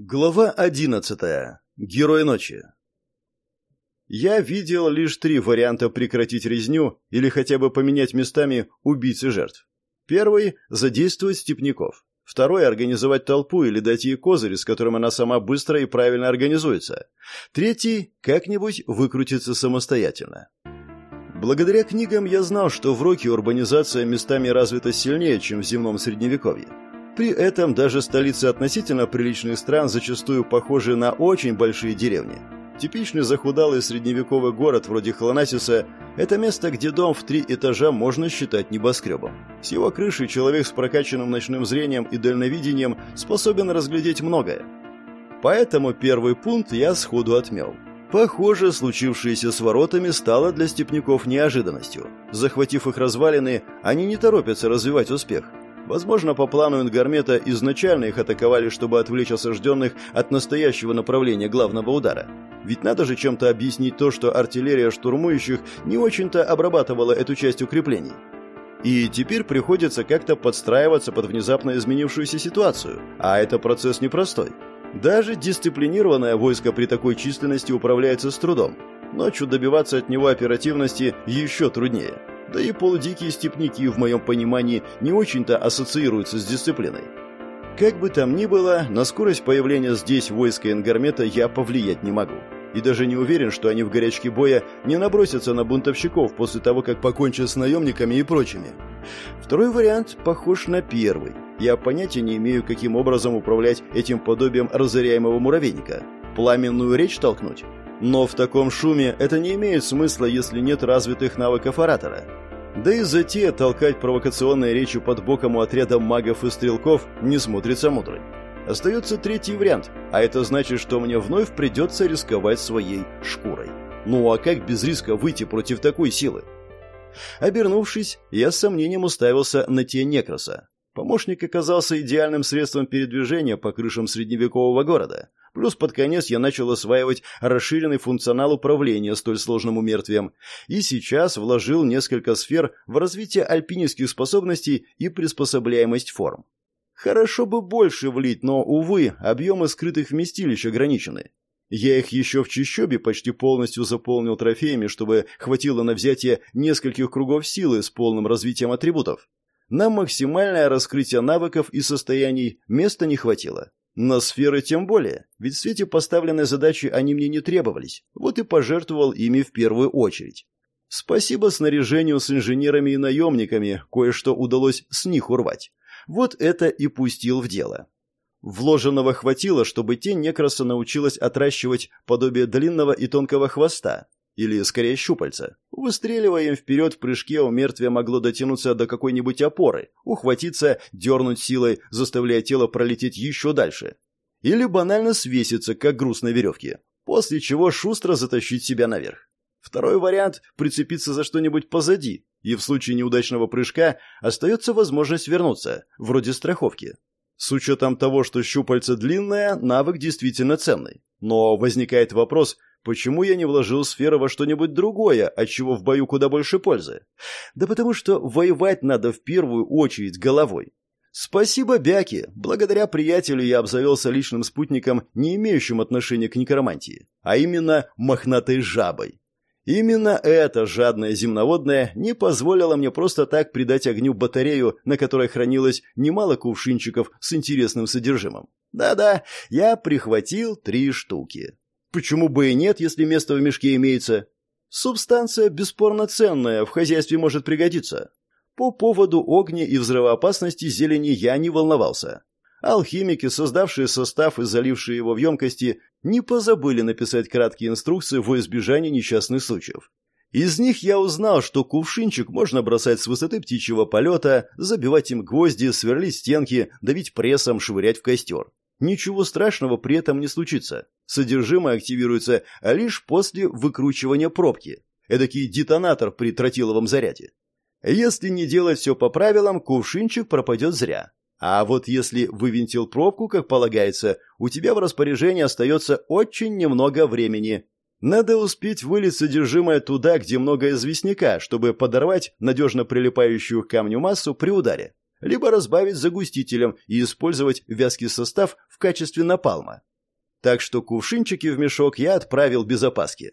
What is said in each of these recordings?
Глава одиннадцатая. Герой ночи. Я видел лишь три варианта прекратить резню или хотя бы поменять местами убийц и жертв. Первый – задействовать степняков. Второй – организовать толпу или дать ей козырь, с которым она сама быстро и правильно организуется. Третий – как-нибудь выкрутиться самостоятельно. Благодаря книгам я знал, что в Роке урбанизация местами развита сильнее, чем в земном средневековье. При этом даже столицы относительно приличных стран зачастую похожи на очень большие деревни. Типичный захудалый средневековый город вроде Хлонасиса – это место, где дом в три этажа можно считать небоскребом. С его крышей человек с прокачанным ночным зрением и дальновидением способен разглядеть многое. Поэтому первый пункт я сходу отмел. Похоже, случившееся с воротами стало для степняков неожиданностью. Захватив их развалины, они не торопятся развивать успех – Возможно, по плану Ингармета изначально их атаковали, чтобы отвлечь осажденных от настоящего направления главного удара. Ведь надо же чем-то объяснить то, что артиллерия штурмующих не очень-то обрабатывала эту часть укреплений. И теперь приходится как-то подстраиваться под внезапно изменившуюся ситуацию, а это процесс непростой. Даже дисциплинированное войско при такой численности управляется с трудом. Ночью добиваться от него оперативности еще труднее. Да и полудикие степники, в моем понимании, не очень-то ассоциируются с дисциплиной. Как бы там ни было, на скорость появления здесь войска Энгармета я повлиять не могу. И даже не уверен, что они в горячке боя не набросятся на бунтовщиков после того, как покончат с наемниками и прочими. Второй вариант похож на первый. Я понятия не имею, каким образом управлять этим подобием разоряемого муравейника. Пламенную речь толкнуть? Но в таком шуме это не имеет смысла, если нет развитых навыков оратора. Да и затея толкать провокационные речи под боком у отряда магов и стрелков не смотрится мудрой. Остается третий вариант, а это значит, что мне вновь придется рисковать своей шкурой. Ну а как без риска выйти против такой силы? Обернувшись, я с сомнением уставился на тень Некроса. Помощник оказался идеальным средством передвижения по крышам средневекового города. Плюс под конец я начал осваивать расширенный функционал управления столь сложным умертвием. И сейчас вложил несколько сфер в развитие альпинистских способностей и приспособляемость форм. Хорошо бы больше влить, но, увы, объемы скрытых вместилищ ограничены. Я их еще в Чищобе почти полностью заполнил трофеями, чтобы хватило на взятие нескольких кругов силы с полным развитием атрибутов. На максимальное раскрытие навыков и состояний места не хватило. На сферы тем более, ведь в свете поставленной задачи они мне не требовались, вот и пожертвовал ими в первую очередь. Спасибо снаряжению с инженерами и наемниками, кое-что удалось с них урвать. Вот это и пустил в дело. Вложенного хватило, чтобы тень некраса научилась отращивать подобие длинного и тонкого хвоста, или, скорее, щупальца. Выстреливая им вперед в прыжке, у мертвия могло дотянуться до какой-нибудь опоры, ухватиться, дернуть силой, заставляя тело пролететь еще дальше. Или банально свеситься, как груз на веревке, после чего шустро затащить себя наверх. Второй вариант – прицепиться за что-нибудь позади, и в случае неудачного прыжка остается возможность вернуться, вроде страховки. С учетом того, что щупальце длинное, навык действительно ценный. Но возникает вопрос, Почему я не вложил сферу во что-нибудь другое, от чего в бою куда больше пользы? Да потому что воевать надо в первую очередь головой. Спасибо Бяке. Благодаря приятелю я обзавелся личным спутником, не имеющим отношения к некромантии, а именно мохнатой жабой. Именно эта жадная земноводная не позволила мне просто так придать огню батарею, на которой хранилось немало кувшинчиков с интересным содержимым. Да-да, я прихватил три штуки. Почему бы и нет, если место в мешке имеется? Субстанция бесспорно ценная, в хозяйстве может пригодиться. По поводу огня и взрывоопасности зелени я не волновался. Алхимики, создавшие состав и залившие его в емкости, не позабыли написать краткие инструкции во избежание несчастных случаев. Из них я узнал, что кувшинчик можно бросать с высоты птичьего полета, забивать им гвозди, сверлить стенки, давить прессом, швырять в костер. Ничего страшного при этом не случится. Содержимое активируется лишь после выкручивания пробки. Эдакий детонатор при тротиловом заряде. Если не делать все по правилам, кувшинчик пропадет зря. А вот если вывинтил пробку, как полагается, у тебя в распоряжении остается очень немного времени. Надо успеть вылить содержимое туда, где много известняка, чтобы подорвать надежно прилипающую к камню массу при ударе. Либо разбавить загустителем и использовать вязкий состав в качестве напалма. Так что кувшинчики в мешок я отправил без опаски.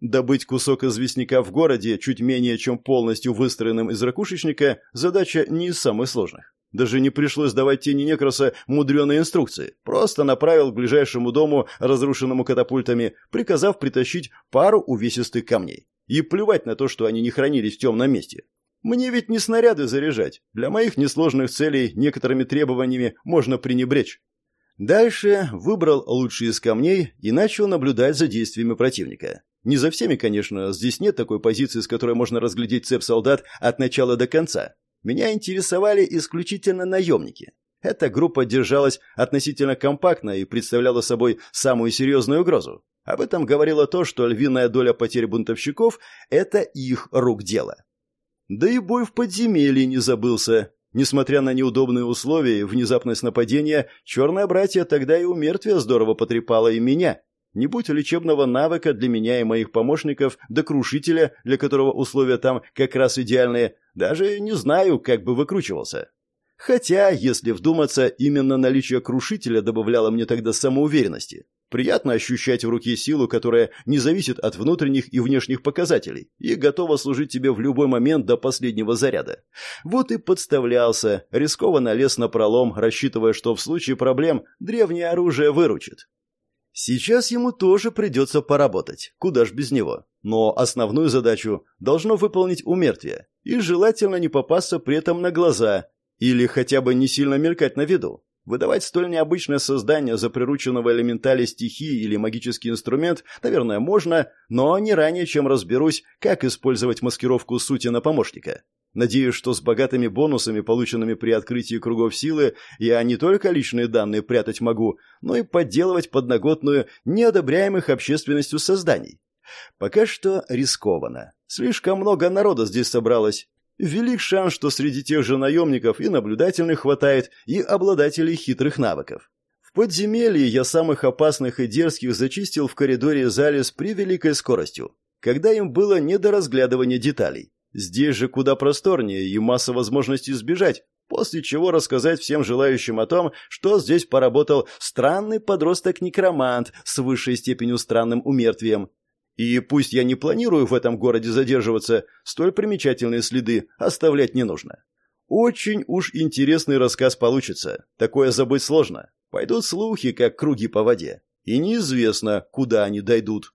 Добыть кусок известняка в городе, чуть менее чем полностью выстроенным из ракушечника, задача не из самых сложных. Даже не пришлось давать тени Некроса мудреные инструкции. Просто направил к ближайшему дому, разрушенному катапультами, приказав притащить пару увесистых камней. И плевать на то, что они не хранились в темном месте. Мне ведь не снаряды заряжать. Для моих несложных целей некоторыми требованиями можно пренебречь. Дальше выбрал лучшие из камней и начал наблюдать за действиями противника. Не за всеми, конечно, здесь нет такой позиции, с которой можно разглядеть цепь солдат от начала до конца. Меня интересовали исключительно наемники. Эта группа держалась относительно компактно и представляла собой самую серьезную угрозу. Об этом говорило то, что львиная доля потерь бунтовщиков – это их рук дело. Да и бой в подземелье не забылся. Несмотря на неудобные условия и внезапность нападения, черная братья тогда и у мертвия здорово потрепала и меня. Не будь лечебного навыка для меня и моих помощников, до крушителя, для которого условия там как раз идеальные, даже не знаю, как бы выкручивался. Хотя, если вдуматься, именно наличие крушителя добавляло мне тогда самоуверенности. Приятно ощущать в руке силу, которая не зависит от внутренних и внешних показателей и готова служить тебе в любой момент до последнего заряда. Вот и подставлялся, рискованно лез на пролом, рассчитывая, что в случае проблем древнее оружие выручит. Сейчас ему тоже придется поработать, куда ж без него. Но основную задачу должно выполнить умертвие, и желательно не попасться при этом на глаза, или хотя бы не сильно мелькать на виду. Выдавать столь необычное создание за прирученного элементали стихии или магический инструмент, наверное, можно, но не ранее, чем разберусь, как использовать маскировку сути на помощника. Надеюсь, что с богатыми бонусами, полученными при открытии кругов силы, я не только личные данные прятать могу, но и подделывать подноготную неодобряемых общественностью созданий. Пока что рискованно. Слишком много народа здесь собралось. Велик шанс, что среди тех же наемников и наблюдательных хватает, и обладателей хитрых навыков. В подземелье я самых опасных и дерзких зачистил в коридоре зале с превеликой скоростью, когда им было не до разглядывания деталей. Здесь же куда просторнее и масса возможностей сбежать, после чего рассказать всем желающим о том, что здесь поработал странный подросток-некромант с высшей степенью странным умертвием. И пусть я не планирую в этом городе задерживаться, столь примечательные следы оставлять не нужно. Очень уж интересный рассказ получится. Такое забыть сложно. Пойдут слухи, как круги по воде. И неизвестно, куда они дойдут.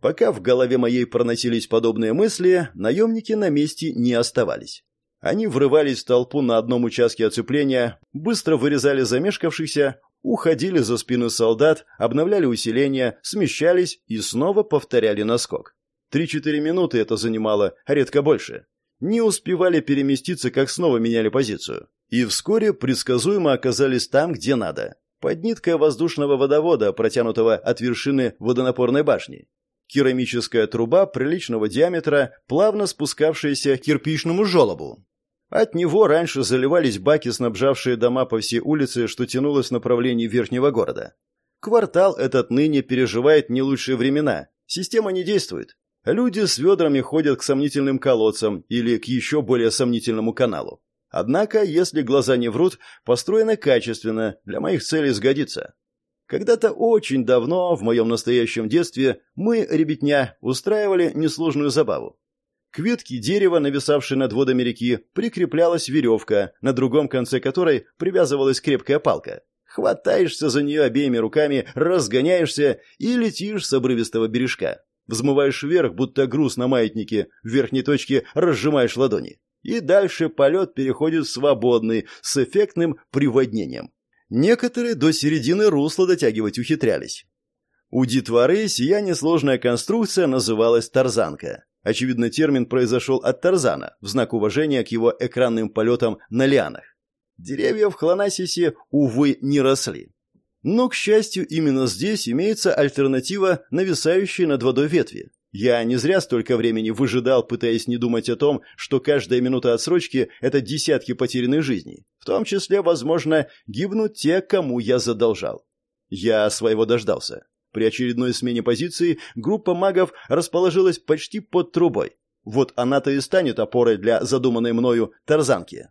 Пока в голове моей проносились подобные мысли, наемники на месте не оставались. Они врывались в толпу на одном участке оцепления, быстро вырезали замешкавшихся, уходили за спины солдат, обновляли усиление, смещались и снова повторяли наскок. Три-четыре минуты это занимало, редко больше. Не успевали переместиться, как снова меняли позицию. И вскоре предсказуемо оказались там, где надо. Под ниткой воздушного водовода, протянутого от вершины водонапорной башни керамическая труба приличного диаметра, плавно спускавшаяся к кирпичному желобу. От него раньше заливались баки, снабжавшие дома по всей улице, что тянулось в направлении верхнего города. Квартал этот ныне переживает не лучшие времена. Система не действует. Люди с ведрами ходят к сомнительным колодцам или к еще более сомнительному каналу. Однако, если глаза не врут, построено качественно, для моих целей сгодится. Когда-то очень давно, в моем настоящем детстве, мы, ребятня, устраивали несложную забаву. К ветке дерева, нависавшей над водами реки, прикреплялась веревка, на другом конце которой привязывалась крепкая палка. Хватаешься за нее обеими руками, разгоняешься и летишь с обрывистого бережка. Взмываешь вверх, будто груз на маятнике, в верхней точке разжимаешь ладони. И дальше полет переходит в свободный, с эффектным приводнением. Некоторые до середины русла дотягивать ухитрялись. У детворы сия несложная конструкция называлась тарзанка. Очевидно, термин произошел от Тарзана, в знак уважения к его экранным полетам на лианах. Деревья в Хлонасисе, увы, не росли. Но, к счастью, именно здесь имеется альтернатива нависающей над водой ветви. Я не зря столько времени выжидал, пытаясь не думать о том, что каждая минута отсрочки – это десятки потерянных жизней. В том числе, возможно, гибнут те, кому я задолжал. Я своего дождался. При очередной смене позиции группа магов расположилась почти под трубой. Вот она-то и станет опорой для задуманной мною тарзанки.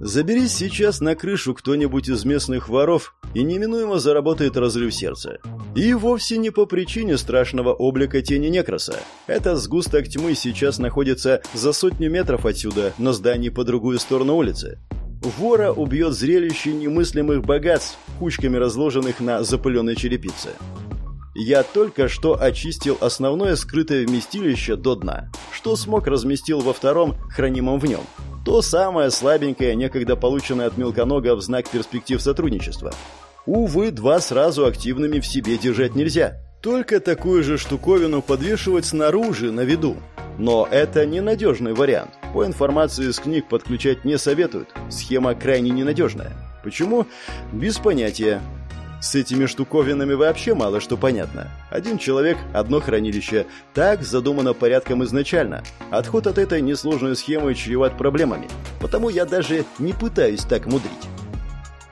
Заберись сейчас на крышу кто-нибудь из местных воров, и неминуемо заработает разрыв сердца. И вовсе не по причине страшного облика тени Некроса. Этот сгусток тьмы сейчас находится за сотню метров отсюда, на здании по другую сторону улицы. Вора убьет зрелище немыслимых богатств, кучками разложенных на запыленной черепице. Я только что очистил основное скрытое вместилище до дна. Что смог, разместил во втором, хранимом в нем. То самое слабенькое, некогда полученное от мелконога в знак перспектив сотрудничества. Увы, два сразу активными в себе держать нельзя. Только такую же штуковину подвешивать снаружи, на виду. Но это ненадежный вариант. По информации из книг подключать не советуют. Схема крайне ненадежная. Почему? Без понятия. С этими штуковинами вообще мало что понятно. Один человек, одно хранилище. Так задумано порядком изначально. Отход от этой несложной схемы чреват проблемами. Потому я даже не пытаюсь так мудрить.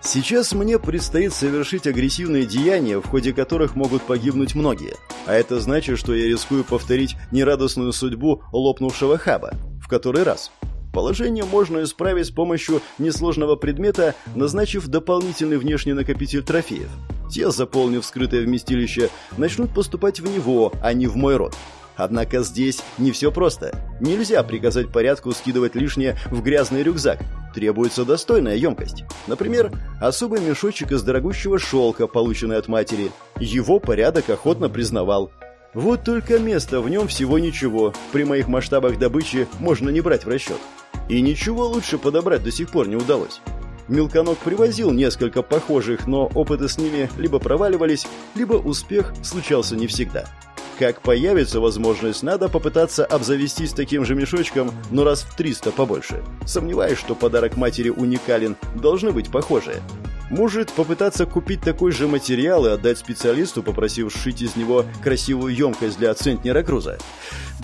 Сейчас мне предстоит совершить агрессивные деяния, в ходе которых могут погибнуть многие. А это значит, что я рискую повторить нерадостную судьбу лопнувшего хаба. В который раз. Положение можно исправить с помощью несложного предмета, назначив дополнительный внешний накопитель трофеев. Те, заполнив скрытое вместилище, начнут поступать в него, а не в мой род. Однако здесь не все просто. Нельзя приказать порядку скидывать лишнее в грязный рюкзак. Требуется достойная емкость. Например, особый мешочек из дорогущего шелка, полученный от матери. Его порядок охотно признавал. Вот только места в нем всего ничего. При моих масштабах добычи можно не брать в расчет. И ничего лучше подобрать до сих пор не удалось. Мелконог привозил несколько похожих, но опыты с ними либо проваливались, либо успех случался не всегда. Как появится возможность, надо попытаться обзавестись таким же мешочком, но раз в 300 побольше. Сомневаюсь, что подарок матери уникален, должны быть похожие. Может попытаться купить такой же материал и отдать специалисту, попросив сшить из него красивую емкость для центнера груза.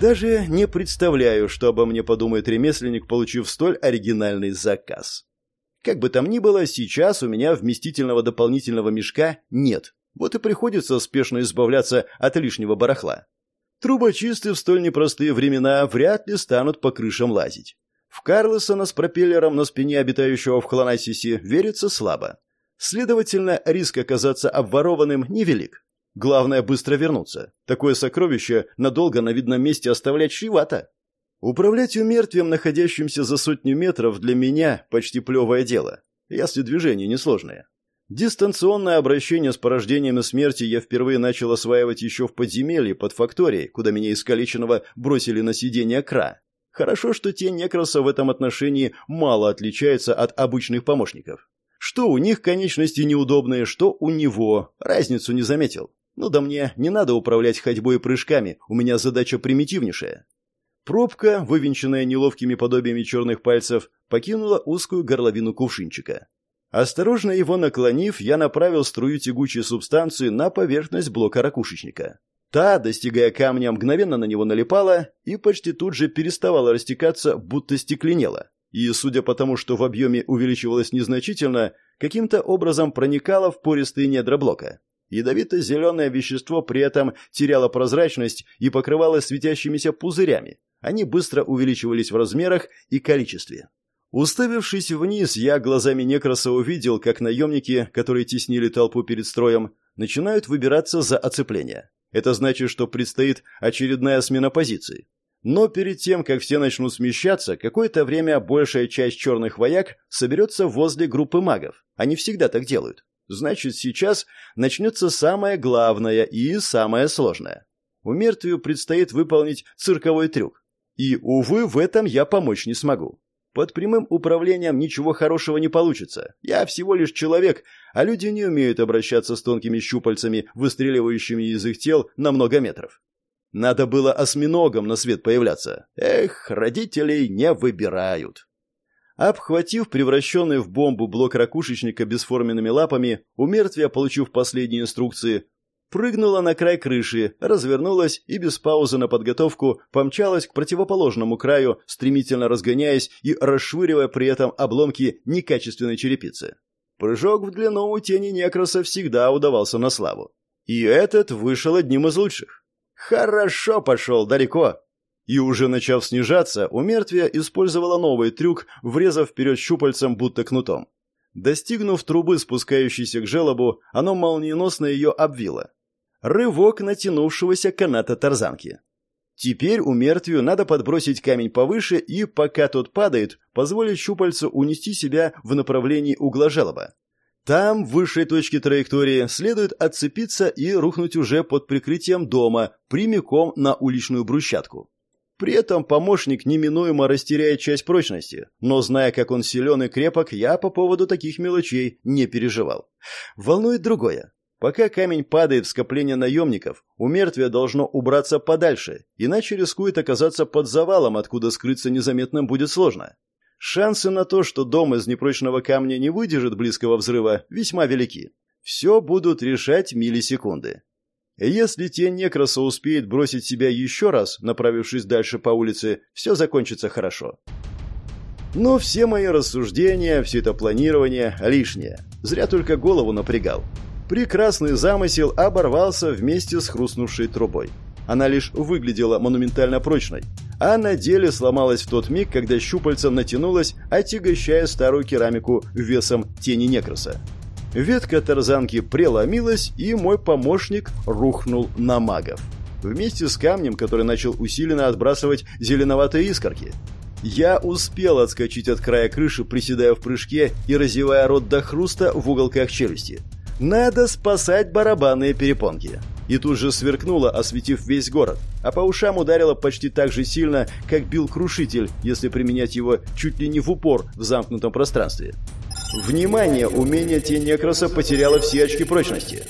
Даже не представляю, что обо мне подумает ремесленник, получив столь оригинальный заказ. Как бы там ни было, сейчас у меня вместительного дополнительного мешка нет. Вот и приходится спешно избавляться от лишнего барахла. Трубочисты в столь непростые времена вряд ли станут по крышам лазить. В Карлосона с пропеллером на спине обитающего в Хлонасисе верится слабо. Следовательно, риск оказаться обворованным невелик. Главное быстро вернуться. Такое сокровище надолго на видном месте оставлять чревато. Управлять умертвием, находящимся за сотню метров, для меня почти плевое дело, если движение несложное. Дистанционное обращение с порождениями смерти я впервые начал осваивать еще в подземелье под факторией, куда меня искалеченного бросили на сиденье кра. Хорошо, что тень некроса в этом отношении мало отличается от обычных помощников. Что у них конечности неудобные, что у него. Разницу не заметил. Ну да мне не надо управлять ходьбой и прыжками, у меня задача примитивнейшая. Пробка, вывинченная неловкими подобиями черных пальцев, покинула узкую горловину кувшинчика. Осторожно его наклонив, я направил струю тягучей субстанции на поверхность блока ракушечника. Та, достигая камня, мгновенно на него налипала и почти тут же переставала растекаться, будто стекленела и, судя по тому, что в объеме увеличивалось незначительно, каким-то образом проникало в пористые недра блока. Ядовито-зеленое вещество при этом теряло прозрачность и покрывалось светящимися пузырями. Они быстро увеличивались в размерах и количестве. Уставившись вниз, я глазами некраса увидел, как наемники, которые теснили толпу перед строем, начинают выбираться за оцепление. Это значит, что предстоит очередная смена позиций. Но перед тем, как все начнут смещаться, какое-то время большая часть черных вояк соберется возле группы магов. Они всегда так делают. Значит, сейчас начнется самое главное и самое сложное. У мертвию предстоит выполнить цирковой трюк. И, увы, в этом я помочь не смогу. Под прямым управлением ничего хорошего не получится. Я всего лишь человек, а люди не умеют обращаться с тонкими щупальцами, выстреливающими из их тел на много метров. Надо было осьминогом на свет появляться. Эх, родителей не выбирают. Обхватив превращенный в бомбу блок ракушечника бесформенными лапами, у получив последние инструкции, прыгнула на край крыши, развернулась и без паузы на подготовку помчалась к противоположному краю, стремительно разгоняясь и расшвыривая при этом обломки некачественной черепицы. Прыжок в длину у тени некраса всегда удавался на славу. И этот вышел одним из лучших. Хорошо пошел, далеко. И уже начав снижаться, у мертвия использовала новый трюк, врезав вперед щупальцем, будто кнутом. Достигнув трубы, спускающейся к желобу, оно молниеносно ее обвило. Рывок натянувшегося каната тарзанки. Теперь у мертвию надо подбросить камень повыше и, пока тот падает, позволить щупальцу унести себя в направлении угла желоба. Там, в высшей точке траектории, следует отцепиться и рухнуть уже под прикрытием дома, прямиком на уличную брусчатку. При этом помощник неминуемо растеряет часть прочности, но зная, как он силен и крепок, я по поводу таких мелочей не переживал. Волнует другое. Пока камень падает в скопление наемников, у мертвия должно убраться подальше, иначе рискует оказаться под завалом, откуда скрыться незаметным будет сложно. Шансы на то, что дом из непрочного камня не выдержит близкого взрыва, весьма велики. Все будут решать миллисекунды. Если тень Некроса успеет бросить себя еще раз, направившись дальше по улице, все закончится хорошо. Но все мои рассуждения, все это планирование лишнее. Зря только голову напрягал. Прекрасный замысел оборвался вместе с хрустнувшей трубой. Она лишь выглядела монументально прочной, а на деле сломалась в тот миг, когда щупальца натянулась, отягощая старую керамику весом тени Некроса. Ветка тарзанки преломилась, и мой помощник рухнул на магов. Вместе с камнем, который начал усиленно отбрасывать зеленоватые искорки. Я успел отскочить от края крыши, приседая в прыжке и разевая рот до хруста в уголках челюсти. Надо спасать барабанные перепонки. И тут же сверкнуло, осветив весь город, а по ушам ударило почти так же сильно, как бил крушитель, если применять его чуть ли не в упор в замкнутом пространстве. Внимание, умение тень некроса потеряло все очки прочности.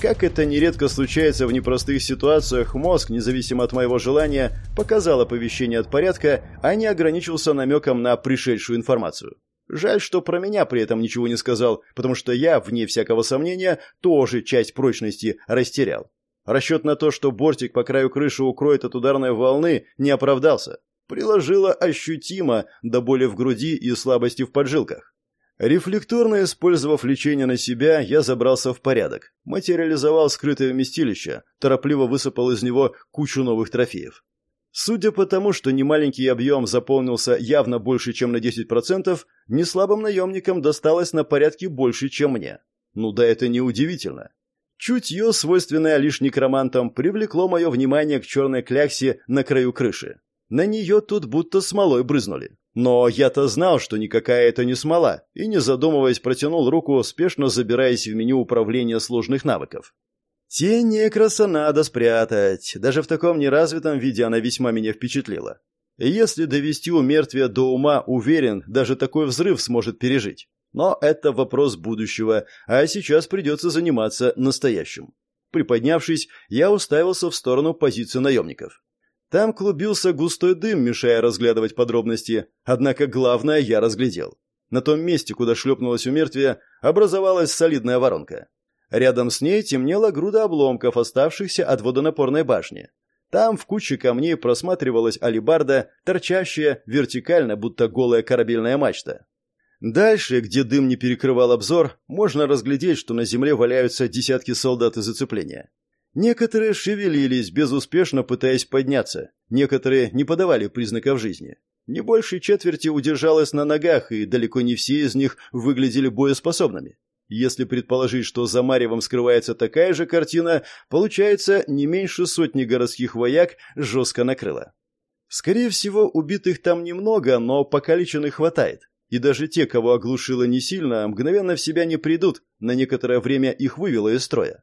Как это нередко случается в непростых ситуациях, мозг, независимо от моего желания, показал оповещение от порядка, а не ограничился намеком на пришедшую информацию. Жаль, что про меня при этом ничего не сказал, потому что я, вне всякого сомнения, тоже часть прочности растерял. Расчет на то, что бортик по краю крыши укроет от ударной волны, не оправдался. Приложило ощутимо до боли в груди и слабости в поджилках. Рефлекторно использовав лечение на себя, я забрался в порядок, материализовал скрытое вместилище, торопливо высыпал из него кучу новых трофеев. Судя по тому, что немаленький объем заполнился явно больше, чем на 10%, неслабым наемникам досталось на порядке больше, чем мне. Ну да это не удивительно. Чутье, свойственное лишь некромантам, привлекло мое внимание к черной кляксе на краю крыши. На нее тут будто смолой брызнули. Но я-то знал, что никакая это не смола, и, не задумываясь, протянул руку, спешно забираясь в меню управления сложных навыков. Тень некраса надо спрятать. Даже в таком неразвитом виде она весьма меня впечатлила. если довести у мертвия до ума, уверен, даже такой взрыв сможет пережить. Но это вопрос будущего, а сейчас придется заниматься настоящим. Приподнявшись, я уставился в сторону позиции наемников. Там клубился густой дым, мешая разглядывать подробности, однако главное я разглядел. На том месте, куда шлепнулась у мертвия, образовалась солидная воронка. Рядом с ней темнела груда обломков, оставшихся от водонапорной башни. Там в куче камней просматривалась алибарда, торчащая вертикально, будто голая корабельная мачта. Дальше, где дым не перекрывал обзор, можно разглядеть, что на земле валяются десятки солдат из зацепления. Некоторые шевелились, безуспешно пытаясь подняться. Некоторые не подавали признаков жизни. Не больше четверти удержалось на ногах, и далеко не все из них выглядели боеспособными. Если предположить, что за Марьевом скрывается такая же картина, получается не меньше сотни городских вояк жестко накрыло. Скорее всего, убитых там немного, но покалеченных хватает. И даже те, кого оглушило не сильно, мгновенно в себя не придут, на некоторое время их вывело из строя.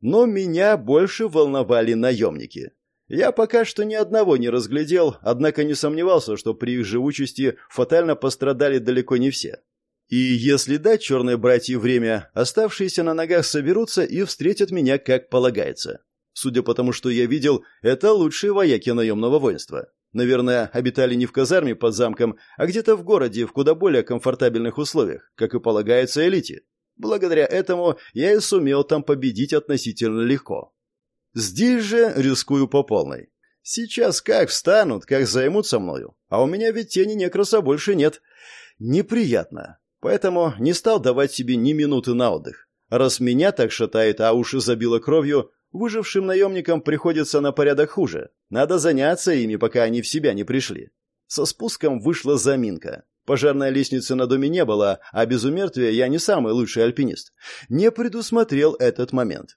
Но меня больше волновали наемники. Я пока что ни одного не разглядел, однако не сомневался, что при их живучести фатально пострадали далеко не все. И если дать черной братье время, оставшиеся на ногах соберутся и встретят меня как полагается. Судя по тому, что я видел, это лучшие вояки наемного воинства. Наверное, обитали не в казарме под замком, а где-то в городе в куда более комфортабельных условиях, как и полагается элите. Благодаря этому я и сумел там победить относительно легко. Здесь же рискую по полной. Сейчас как встанут, как займутся мною. А у меня ведь тени некраса больше нет. Неприятно. Поэтому не стал давать себе ни минуты на отдых. Раз меня так шатает, а уши забило кровью, Выжившим наемникам приходится на порядок хуже. Надо заняться ими, пока они в себя не пришли. Со спуском вышла заминка. Пожарной лестницы на доме не было, а без умертвия я не самый лучший альпинист. Не предусмотрел этот момент.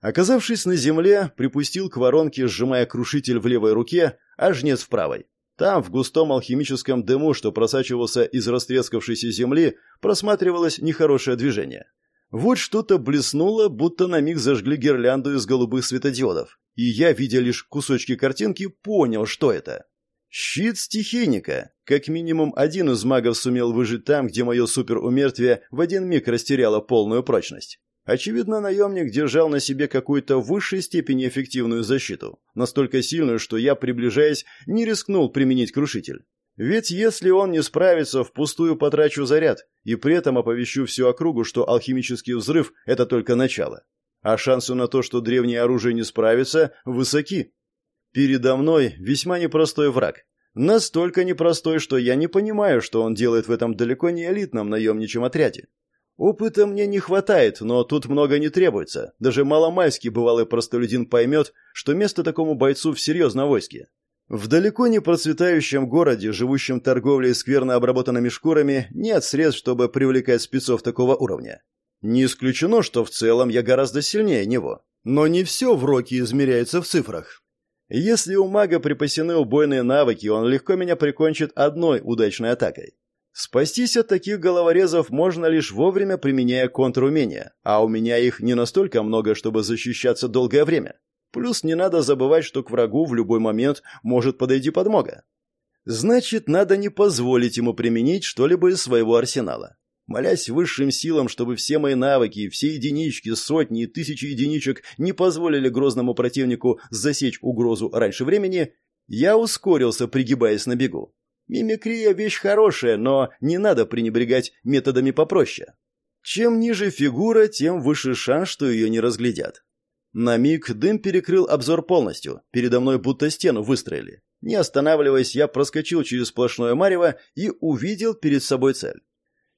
Оказавшись на земле, припустил к воронке, сжимая крушитель в левой руке, а жнец в правой. Там, в густом алхимическом дыму, что просачивался из растрескавшейся земли, просматривалось нехорошее движение. Вот что-то блеснуло, будто на миг зажгли гирлянду из голубых светодиодов. И я, видя лишь кусочки картинки, понял, что это. Щит стихийника. Как минимум один из магов сумел выжить там, где мое суперумертвие в один миг растеряло полную прочность. Очевидно, наемник держал на себе какую-то высшей степени эффективную защиту, настолько сильную, что я, приближаясь, не рискнул применить крушитель. Ведь если он не справится, впустую потрачу заряд, и при этом оповещу всю округу, что алхимический взрыв – это только начало. А шансы на то, что древнее оружие не справится, высоки. Передо мной весьма непростой враг. Настолько непростой, что я не понимаю, что он делает в этом далеко не элитном наемничьем отряде. Опыта мне не хватает, но тут много не требуется. Даже маломальский бывалый простолюдин поймет, что место такому бойцу в серьезном войске. В далеко не процветающем городе, живущем торговлей скверно обработанными шкурами, нет средств, чтобы привлекать спецов такого уровня. Не исключено, что в целом я гораздо сильнее него. Но не все в роке измеряется в цифрах. Если у мага припасены убойные навыки, он легко меня прикончит одной удачной атакой. Спастись от таких головорезов можно лишь вовремя применяя контрумения, а у меня их не настолько много, чтобы защищаться долгое время. Плюс не надо забывать, что к врагу в любой момент может подойти подмога. Значит, надо не позволить ему применить что-либо из своего арсенала. Молясь высшим силам, чтобы все мои навыки, все единички, сотни и тысячи единичек не позволили грозному противнику засечь угрозу раньше времени, я ускорился, пригибаясь на бегу. Мимикрия – вещь хорошая, но не надо пренебрегать методами попроще. Чем ниже фигура, тем выше шанс, что ее не разглядят. На миг дым перекрыл обзор полностью, передо мной будто стену выстроили. Не останавливаясь, я проскочил через сплошное марево и увидел перед собой цель.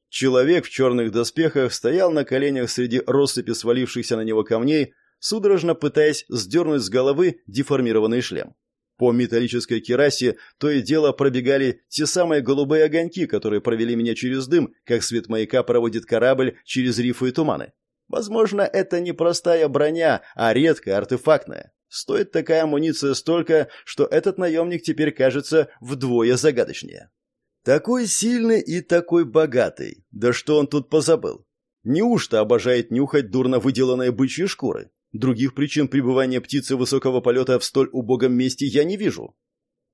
Человек в черных доспехах стоял на коленях среди россыпи свалившихся на него камней, судорожно пытаясь сдернуть с головы деформированный шлем. По металлической керасе то и дело пробегали те самые голубые огоньки, которые провели меня через дым, как свет маяка проводит корабль через рифы и туманы. Возможно, это не простая броня, а редкая, артефактная. Стоит такая амуниция столько, что этот наемник теперь кажется вдвое загадочнее. Такой сильный и такой богатый. Да что он тут позабыл? Неужто обожает нюхать дурно выделанные бычьи шкуры? Других причин пребывания птицы высокого полета в столь убогом месте я не вижу.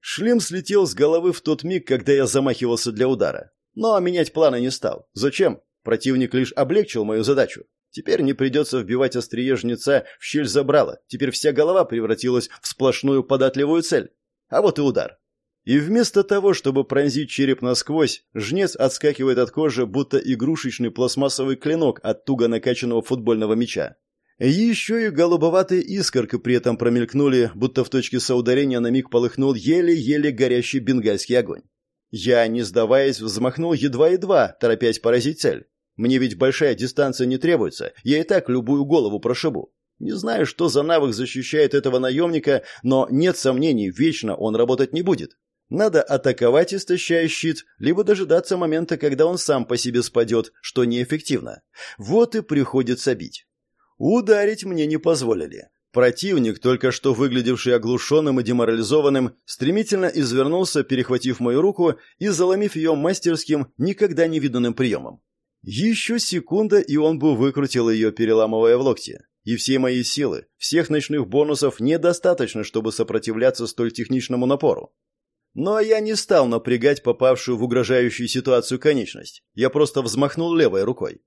Шлем слетел с головы в тот миг, когда я замахивался для удара. Но менять планы не стал. Зачем? Противник лишь облегчил мою задачу. Теперь не придется вбивать острие жнеца в щель забрала. Теперь вся голова превратилась в сплошную податливую цель. А вот и удар. И вместо того, чтобы пронзить череп насквозь, жнец отскакивает от кожи, будто игрушечный пластмассовый клинок от туго накачанного футбольного мяча. Еще и голубоватые искорки при этом промелькнули, будто в точке соударения на миг полыхнул еле-еле горящий бенгальский огонь. Я, не сдаваясь, взмахнул едва-едва, торопясь поразить цель. Мне ведь большая дистанция не требуется, я и так любую голову прошибу. Не знаю, что за навык защищает этого наемника, но нет сомнений, вечно он работать не будет. Надо атаковать, истощая щит, либо дожидаться момента, когда он сам по себе спадет, что неэффективно. Вот и приходится бить. Ударить мне не позволили. Противник, только что выглядевший оглушенным и деморализованным, стремительно извернулся, перехватив мою руку и заломив ее мастерским, никогда не виданным приемом. Еще секунда, и он бы выкрутил ее, переламывая в локте. И все мои силы, всех ночных бонусов недостаточно, чтобы сопротивляться столь техничному напору. Но я не стал напрягать попавшую в угрожающую ситуацию конечность. Я просто взмахнул левой рукой.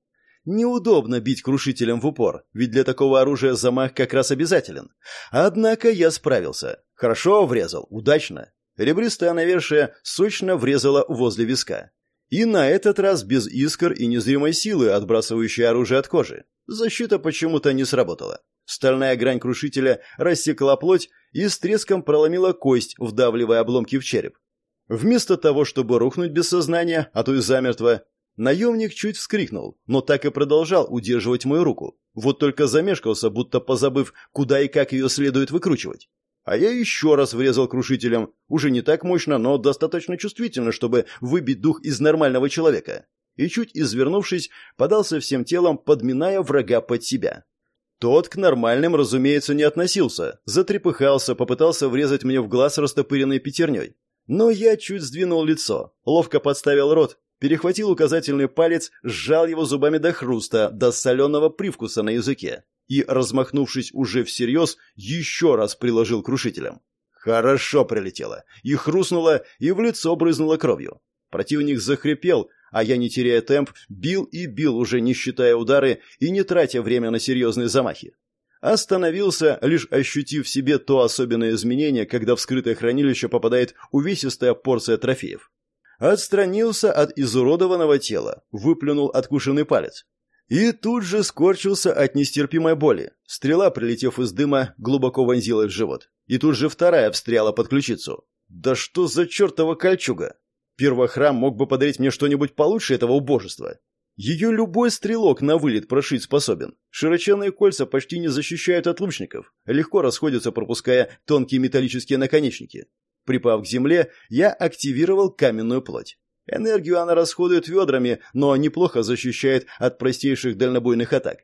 Неудобно бить крушителем в упор, ведь для такого оружия замах как раз обязателен. Однако я справился. Хорошо врезал, удачно. Ребристая навершие сочно врезала возле виска. И на этот раз без искр и незримой силы, отбрасывающей оружие от кожи. Защита почему-то не сработала. Стальная грань крушителя рассекла плоть и с треском проломила кость, вдавливая обломки в череп. Вместо того, чтобы рухнуть без сознания, а то и замертво, Наемник чуть вскрикнул, но так и продолжал удерживать мою руку. Вот только замешкался, будто позабыв, куда и как ее следует выкручивать. А я еще раз врезал крушителем, уже не так мощно, но достаточно чувствительно, чтобы выбить дух из нормального человека. И чуть извернувшись, подался всем телом, подминая врага под себя. Тот к нормальным, разумеется, не относился, затрепыхался, попытался врезать мне в глаз растопыренной пятерней. Но я чуть сдвинул лицо, ловко подставил рот, перехватил указательный палец, сжал его зубами до хруста, до соленого привкуса на языке и, размахнувшись уже всерьез, еще раз приложил крушителем. Хорошо прилетело, и хрустнуло, и в лицо брызнуло кровью. Противник захрипел, а я, не теряя темп, бил и бил, уже не считая удары и не тратя время на серьезные замахи. Остановился, лишь ощутив в себе то особенное изменение, когда в скрытое хранилище попадает увесистая порция трофеев. Отстранился от изуродованного тела, выплюнул откушенный палец. И тут же скорчился от нестерпимой боли. Стрела, прилетев из дыма, глубоко вонзилась в живот. И тут же вторая встряла под ключицу. Да что за чертова кольчуга? Первохрам мог бы подарить мне что-нибудь получше этого убожества. Ее любой стрелок на вылет прошить способен. Широченные кольца почти не защищают от лучников, легко расходятся, пропуская тонкие металлические наконечники. Припав к земле, я активировал каменную плоть. Энергию она расходует ведрами, но неплохо защищает от простейших дальнобойных атак.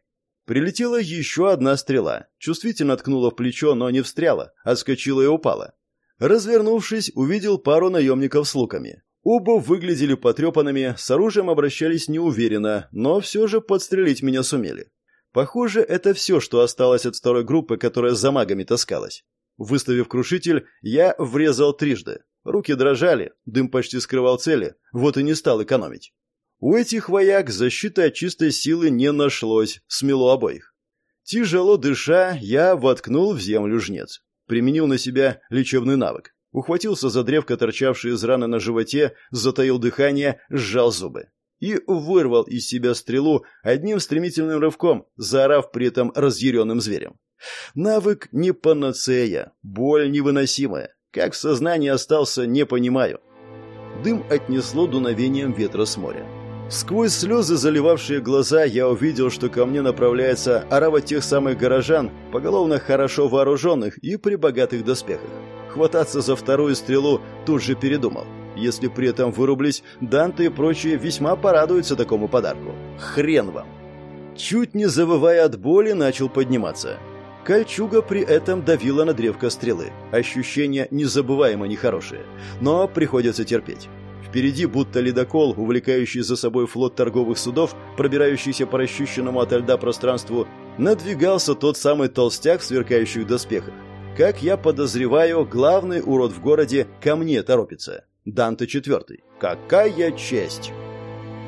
Прилетела еще одна стрела. Чувствительно ткнула в плечо, но не встряла, отскочила и упала. Развернувшись, увидел пару наемников с луками. Оба выглядели потрепанными, с оружием обращались неуверенно, но все же подстрелить меня сумели. Похоже, это все, что осталось от второй группы, которая за магами таскалась. Выставив крушитель, я врезал трижды. Руки дрожали, дым почти скрывал цели, вот и не стал экономить. У этих вояк защиты от чистой силы не нашлось, смело обоих. Тяжело дыша, я воткнул в землю жнец. Применил на себя лечебный навык. Ухватился за древко, торчавшее из раны на животе, затаил дыхание, сжал зубы. И вырвал из себя стрелу одним стремительным рывком, заорав при этом разъяренным зверем. Навык не панацея, боль невыносимая. Как в сознании остался, не понимаю. Дым отнесло дуновением ветра с моря. Сквозь слезы, заливавшие глаза, я увидел, что ко мне направляется орава тех самых горожан, поголовно хорошо вооруженных и при богатых доспехах. Хвататься за вторую стрелу тут же передумал. Если при этом вырублись, Данте и прочие весьма порадуются такому подарку. Хрен вам! Чуть не завывая от боли, начал подниматься. Кольчуга при этом давила на древко стрелы. Ощущения незабываемо нехорошие. Но приходится терпеть. Впереди, будто ледокол, увлекающий за собой флот торговых судов, пробирающийся по расчищенному ото льда пространству, надвигался тот самый толстяк в сверкающих доспехах. Как я подозреваю, главный урод в городе ко мне торопится. Данте четвертый. Какая честь!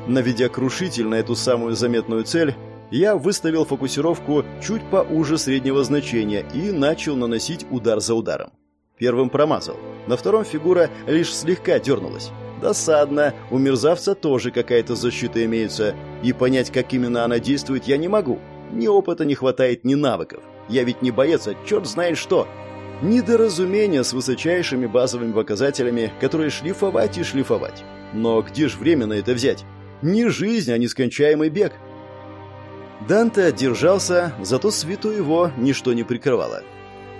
Наведя крушитель на эту самую заметную цель, я выставил фокусировку чуть поуже среднего значения и начал наносить удар за ударом. Первым промазал. На втором фигура лишь слегка дернулась. Досадно, у мерзавца тоже какая-то защита имеется, и понять, как именно она действует, я не могу. Ни опыта не хватает, ни навыков. Я ведь не боец, а черт знает что. Недоразумение с высочайшими базовыми показателями, которые шлифовать и шлифовать. Но где ж время на это взять? Не жизнь, а нескончаемый бег. Данте одержался, зато свету его ничто не прикрывало.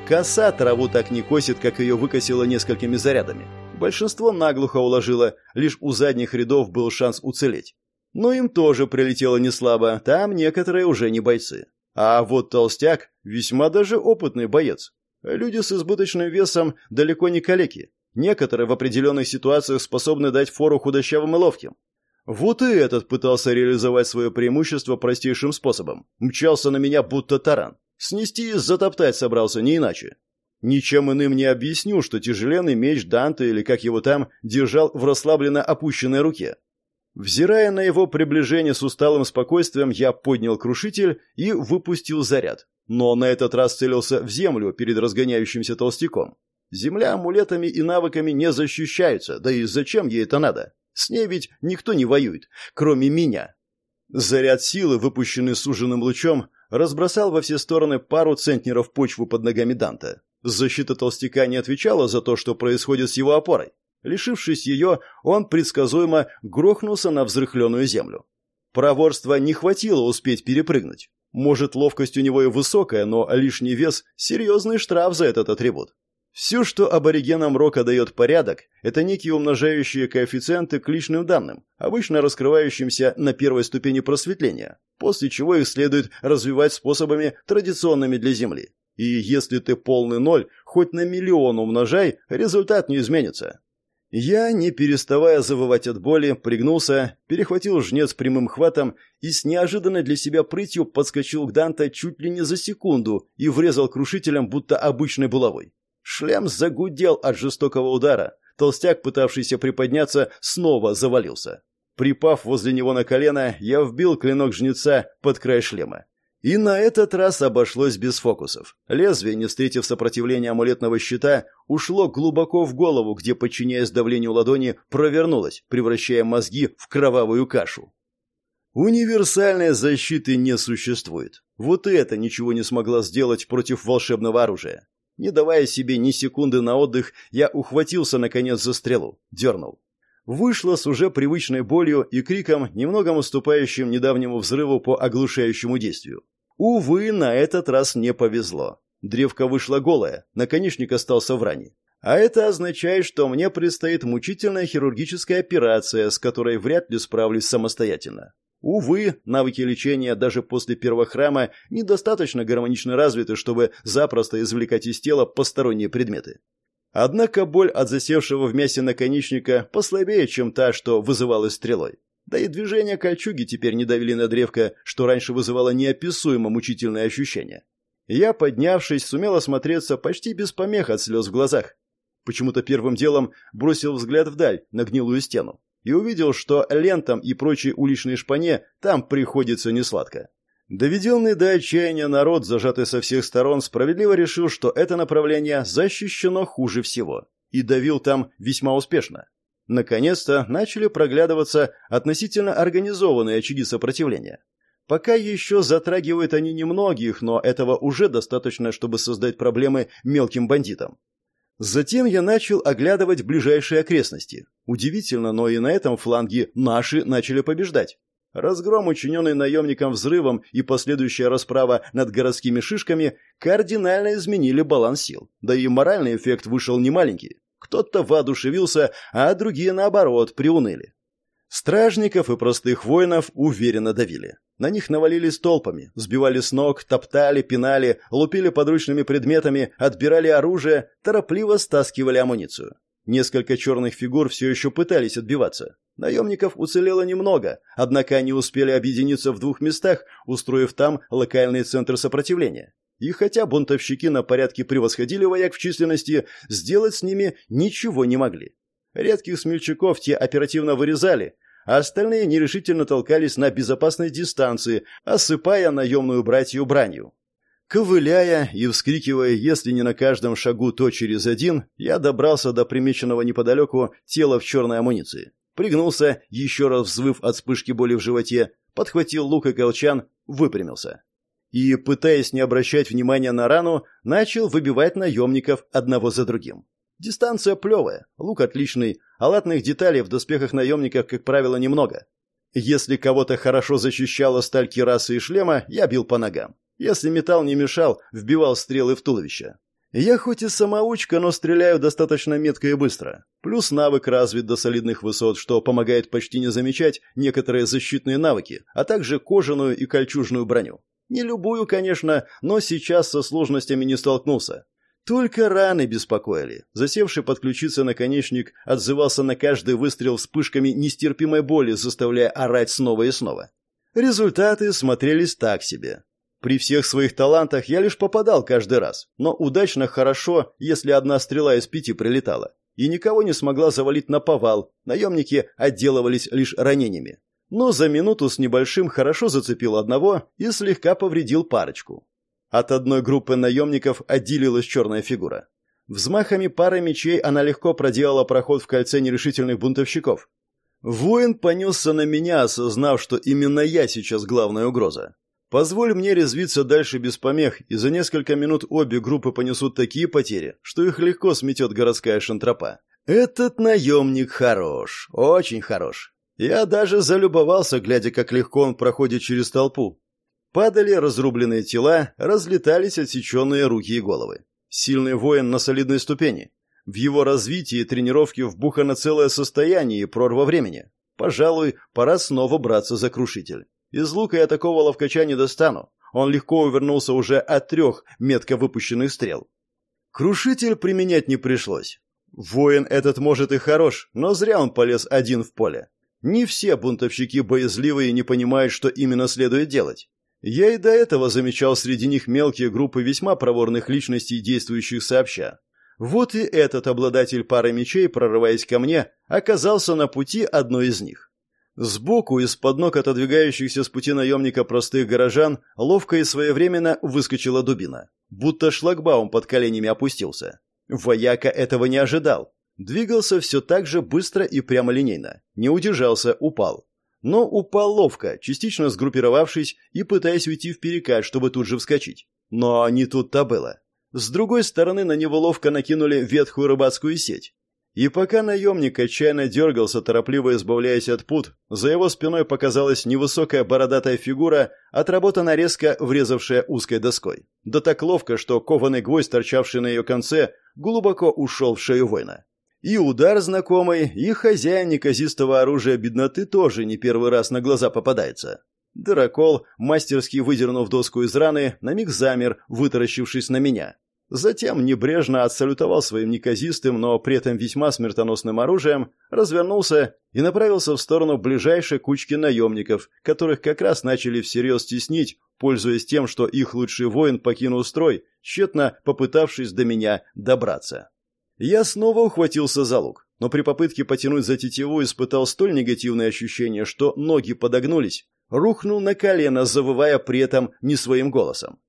Коса траву так не косит, как ее выкосило несколькими зарядами. Большинство наглухо уложило, лишь у задних рядов был шанс уцелеть. Но им тоже прилетело неслабо, там некоторые уже не бойцы. А вот толстяк весьма даже опытный боец. Люди с избыточным весом далеко не калеки. Некоторые в определенных ситуациях способны дать фору худощавым и ловким. Вот и этот пытался реализовать свое преимущество простейшим способом. Мчался на меня будто таран. Снести и затоптать собрался, не иначе. Ничем иным не объясню, что тяжеленный меч Данте, или как его там, держал в расслабленно опущенной руке. Взирая на его приближение с усталым спокойствием, я поднял крушитель и выпустил заряд. Но на этот раз целился в землю перед разгоняющимся толстяком. Земля амулетами и навыками не защищается, да и зачем ей это надо? С ней ведь никто не воюет, кроме меня. Заряд силы, выпущенный суженным лучом, разбросал во все стороны пару центнеров почву под ногами Данта. Защита толстяка не отвечала за то, что происходит с его опорой. Лишившись ее, он предсказуемо грохнулся на взрыхленную землю. Проворства не хватило успеть перепрыгнуть. Может, ловкость у него и высокая, но лишний вес – серьезный штраф за этот атрибут. Все, что аборигенам Рока дает порядок, это некие умножающие коэффициенты к личным данным, обычно раскрывающимся на первой ступени просветления, после чего их следует развивать способами, традиционными для Земли. И если ты полный ноль, хоть на миллион умножай, результат не изменится. Я, не переставая завывать от боли, пригнулся, перехватил жнец прямым хватом и с неожиданной для себя прытью подскочил к Данте чуть ли не за секунду и врезал крушителем, будто обычной булавой. Шлем загудел от жестокого удара. Толстяк, пытавшийся приподняться, снова завалился. Припав возле него на колено, я вбил клинок жнеца под край шлема. И на этот раз обошлось без фокусов. Лезвие, не встретив сопротивления амулетного щита, ушло глубоко в голову, где, подчиняясь давлению ладони, провернулось, превращая мозги в кровавую кашу. Универсальной защиты не существует. Вот и это ничего не смогла сделать против волшебного оружия. Не давая себе ни секунды на отдых, я ухватился, наконец, за стрелу, дернул. Вышло с уже привычной болью и криком, немного уступающим недавнему взрыву по оглушающему действию. Увы, на этот раз не повезло. Древко вышло голое, наконечник остался в ране. А это означает, что мне предстоит мучительная хирургическая операция, с которой вряд ли справлюсь самостоятельно. Увы, навыки лечения даже после первого храма недостаточно гармонично развиты, чтобы запросто извлекать из тела посторонние предметы. Однако боль от засевшего в мясе наконечника послабее, чем та, что вызывалась стрелой. Да и движения кольчуги теперь не давили на древко, что раньше вызывало неописуемо мучительное ощущение. Я, поднявшись, сумел осмотреться почти без помех от слез в глазах. Почему-то первым делом бросил взгляд вдаль, на гнилую стену и увидел, что лентам и прочей уличной шпане там приходится несладко. Доведенный до отчаяния народ, зажатый со всех сторон, справедливо решил, что это направление защищено хуже всего, и давил там весьма успешно. Наконец-то начали проглядываться относительно организованные очаги сопротивления. Пока еще затрагивают они немногих, но этого уже достаточно, чтобы создать проблемы мелким бандитам. Затем я начал оглядывать ближайшие окрестности. Удивительно, но и на этом фланге наши начали побеждать. Разгром, учиненный наемником взрывом и последующая расправа над городскими шишками кардинально изменили баланс сил. Да и моральный эффект вышел немаленький. Кто-то воодушевился, а другие, наоборот, приуныли. Стражников и простых воинов уверенно давили. На них навалились толпами, сбивали с ног, топтали, пинали, лупили подручными предметами, отбирали оружие, торопливо стаскивали амуницию. Несколько черных фигур все еще пытались отбиваться. Наемников уцелело немного, однако они успели объединиться в двух местах, устроив там локальный центр сопротивления. И хотя бунтовщики на порядке превосходили вояк в численности, сделать с ними ничего не могли. Редких смельчаков те оперативно вырезали, а остальные нерешительно толкались на безопасной дистанции, осыпая наемную братью бранью. Ковыляя и вскрикивая, если не на каждом шагу, то через один, я добрался до примеченного неподалеку тела в черной амуниции. Пригнулся, еще раз взвыв от вспышки боли в животе, подхватил лук и колчан, выпрямился. И, пытаясь не обращать внимания на рану, начал выбивать наемников одного за другим. Дистанция плевая, лук отличный, а латных деталей в доспехах наемников, как правило, немного. Если кого-то хорошо защищала сталь кирасы и шлема, я бил по ногам. Если металл не мешал, вбивал стрелы в туловище. Я хоть и самоучка, но стреляю достаточно метко и быстро. Плюс навык развит до солидных высот, что помогает почти не замечать некоторые защитные навыки, а также кожаную и кольчужную броню. Не любую, конечно, но сейчас со сложностями не столкнулся. Только раны беспокоили. Засевший под ключицей наконечник отзывался на каждый выстрел вспышками нестерпимой боли, заставляя орать снова и снова. Результаты смотрелись так себе. При всех своих талантах я лишь попадал каждый раз, но удачно хорошо, если одна стрела из пяти прилетала. И никого не смогла завалить на повал, наемники отделывались лишь ранениями. Но за минуту с небольшим хорошо зацепил одного и слегка повредил парочку. От одной группы наемников отделилась черная фигура. Взмахами пары мечей она легко проделала проход в кольце нерешительных бунтовщиков. Воин понесся на меня, осознав, что именно я сейчас главная угроза. Позволь мне резвиться дальше без помех, и за несколько минут обе группы понесут такие потери, что их легко сметет городская шантропа. Этот наемник хорош, очень хорош. Я даже залюбовался, глядя, как легко он проходит через толпу. Падали разрубленные тела, разлетались отсеченные руки и головы. Сильный воин на солидной ступени. В его развитии и тренировке вбухано целое состояние и прорва времени. Пожалуй, пора снова браться за крушитель. Из лука я такого ловкача не достану. Он легко увернулся уже от трех метко выпущенных стрел. Крушитель применять не пришлось. Воин этот может и хорош, но зря он полез один в поле. Не все бунтовщики боязливые не понимают, что именно следует делать. Я и до этого замечал среди них мелкие группы весьма проворных личностей, действующих сообща. Вот и этот обладатель пары мечей, прорываясь ко мне, оказался на пути одной из них. Сбоку, из-под ног отодвигающихся с пути наемника простых горожан, ловко и своевременно выскочила дубина. Будто шлагбаум под коленями опустился. Вояка этого не ожидал. Двигался все так же быстро и прямолинейно. Не удержался, упал. Но упал ловко, частично сгруппировавшись и пытаясь уйти в перекат, чтобы тут же вскочить. Но не тут-то было. С другой стороны на него ловко накинули ветхую рыбацкую сеть. И пока наемник отчаянно дергался, торопливо избавляясь от пут, за его спиной показалась невысокая бородатая фигура, отработана резко врезавшая узкой доской. Да так ловко, что кованый гвоздь, торчавший на ее конце, глубоко ушел в шею воина. И удар знакомый, и хозяин неказистого оружия бедноты тоже не первый раз на глаза попадается. Дырокол, мастерски выдернув доску из раны, на миг замер, вытаращившись на меня. Затем небрежно отсалютовал своим неказистым, но при этом весьма смертоносным оружием, развернулся и направился в сторону ближайшей кучки наемников, которых как раз начали всерьез теснить, пользуясь тем, что их лучший воин покинул строй, тщетно попытавшись до меня добраться. Я снова ухватился за лук, но при попытке потянуть за тетиву испытал столь негативное ощущение, что ноги подогнулись, рухнул на колено, завывая при этом не своим голосом.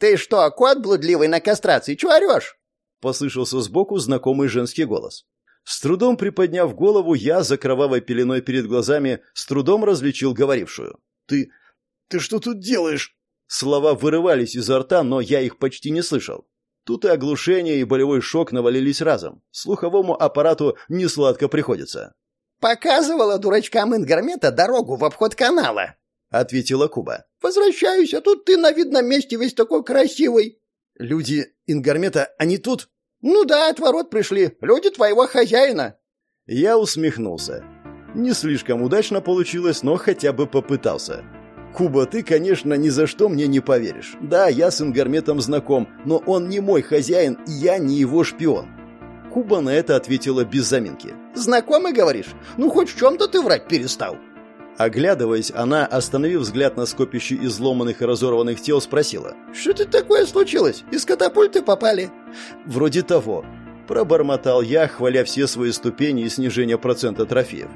«Ты что, кот блудливый на кастрации? Чего орешь?» Послышался сбоку знакомый женский голос. С трудом приподняв голову, я, за кровавой пеленой перед глазами, с трудом различил говорившую. «Ты... ты что тут делаешь?» Слова вырывались изо рта, но я их почти не слышал. Тут и оглушение, и болевой шок навалились разом. Слуховому аппарату несладко приходится. «Показывала дурачкам Ингармета дорогу в обход канала», — ответила Куба. Возвращаюсь, а тут ты на видном месте весь такой красивый. Люди Ингармета, они тут? Ну да, от ворот пришли. Люди твоего хозяина. Я усмехнулся. Не слишком удачно получилось, но хотя бы попытался. Куба, ты, конечно, ни за что мне не поверишь. Да, я с Ингарметом знаком, но он не мой хозяин, и я не его шпион. Куба на это ответила без заминки. «Знакомый, говоришь? Ну, хоть в чем-то ты врать перестал». Оглядываясь, она, остановив взгляд на скопище изломанных и разорванных тел, спросила. «Что это такое случилось? Из катапульты попали?» «Вроде того». Пробормотал я, хваля все свои ступени и снижение процента трофеев.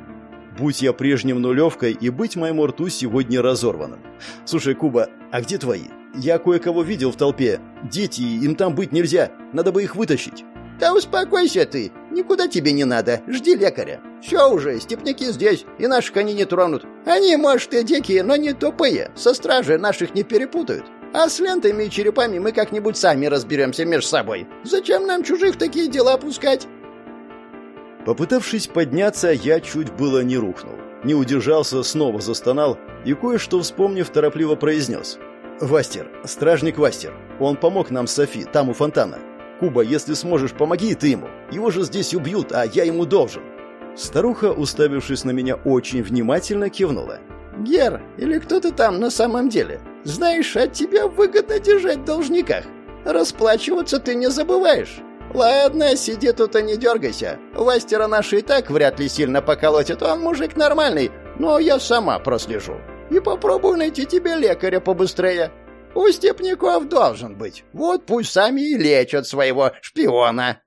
Будь я прежним нулевкой, и быть моему рту сегодня разорванным. Слушай, Куба, а где твои? Я кое-кого видел в толпе. Дети, им там быть нельзя. Надо бы их вытащить. Да успокойся ты, никуда тебе не надо, жди лекаря. Все уже, степняки здесь, и наших они не тронут. Они, может, и дикие, но не тупые, со стражей наших не перепутают. А с лентами и черепами мы как-нибудь сами разберемся между собой. Зачем нам чужих такие дела пускать? Попытавшись подняться, я чуть было не рухнул. Не удержался, снова застонал и кое-что вспомнив, торопливо произнес. «Вастер, стражник Вастер, он помог нам с Софи, там у фонтана. Куба, если сможешь, помоги ты ему. Его же здесь убьют, а я ему должен». Старуха, уставившись на меня очень внимательно, кивнула. «Гер, или кто ты там на самом деле? Знаешь, от тебя выгодно держать в должниках. Расплачиваться ты не забываешь. Ладно, сиди тут и не дергайся. Вастера наши и так вряд ли сильно поколотит, он мужик нормальный, но я сама прослежу. И попробую найти тебе лекаря побыстрее. У степняков должен быть. Вот пусть сами и лечат своего шпиона.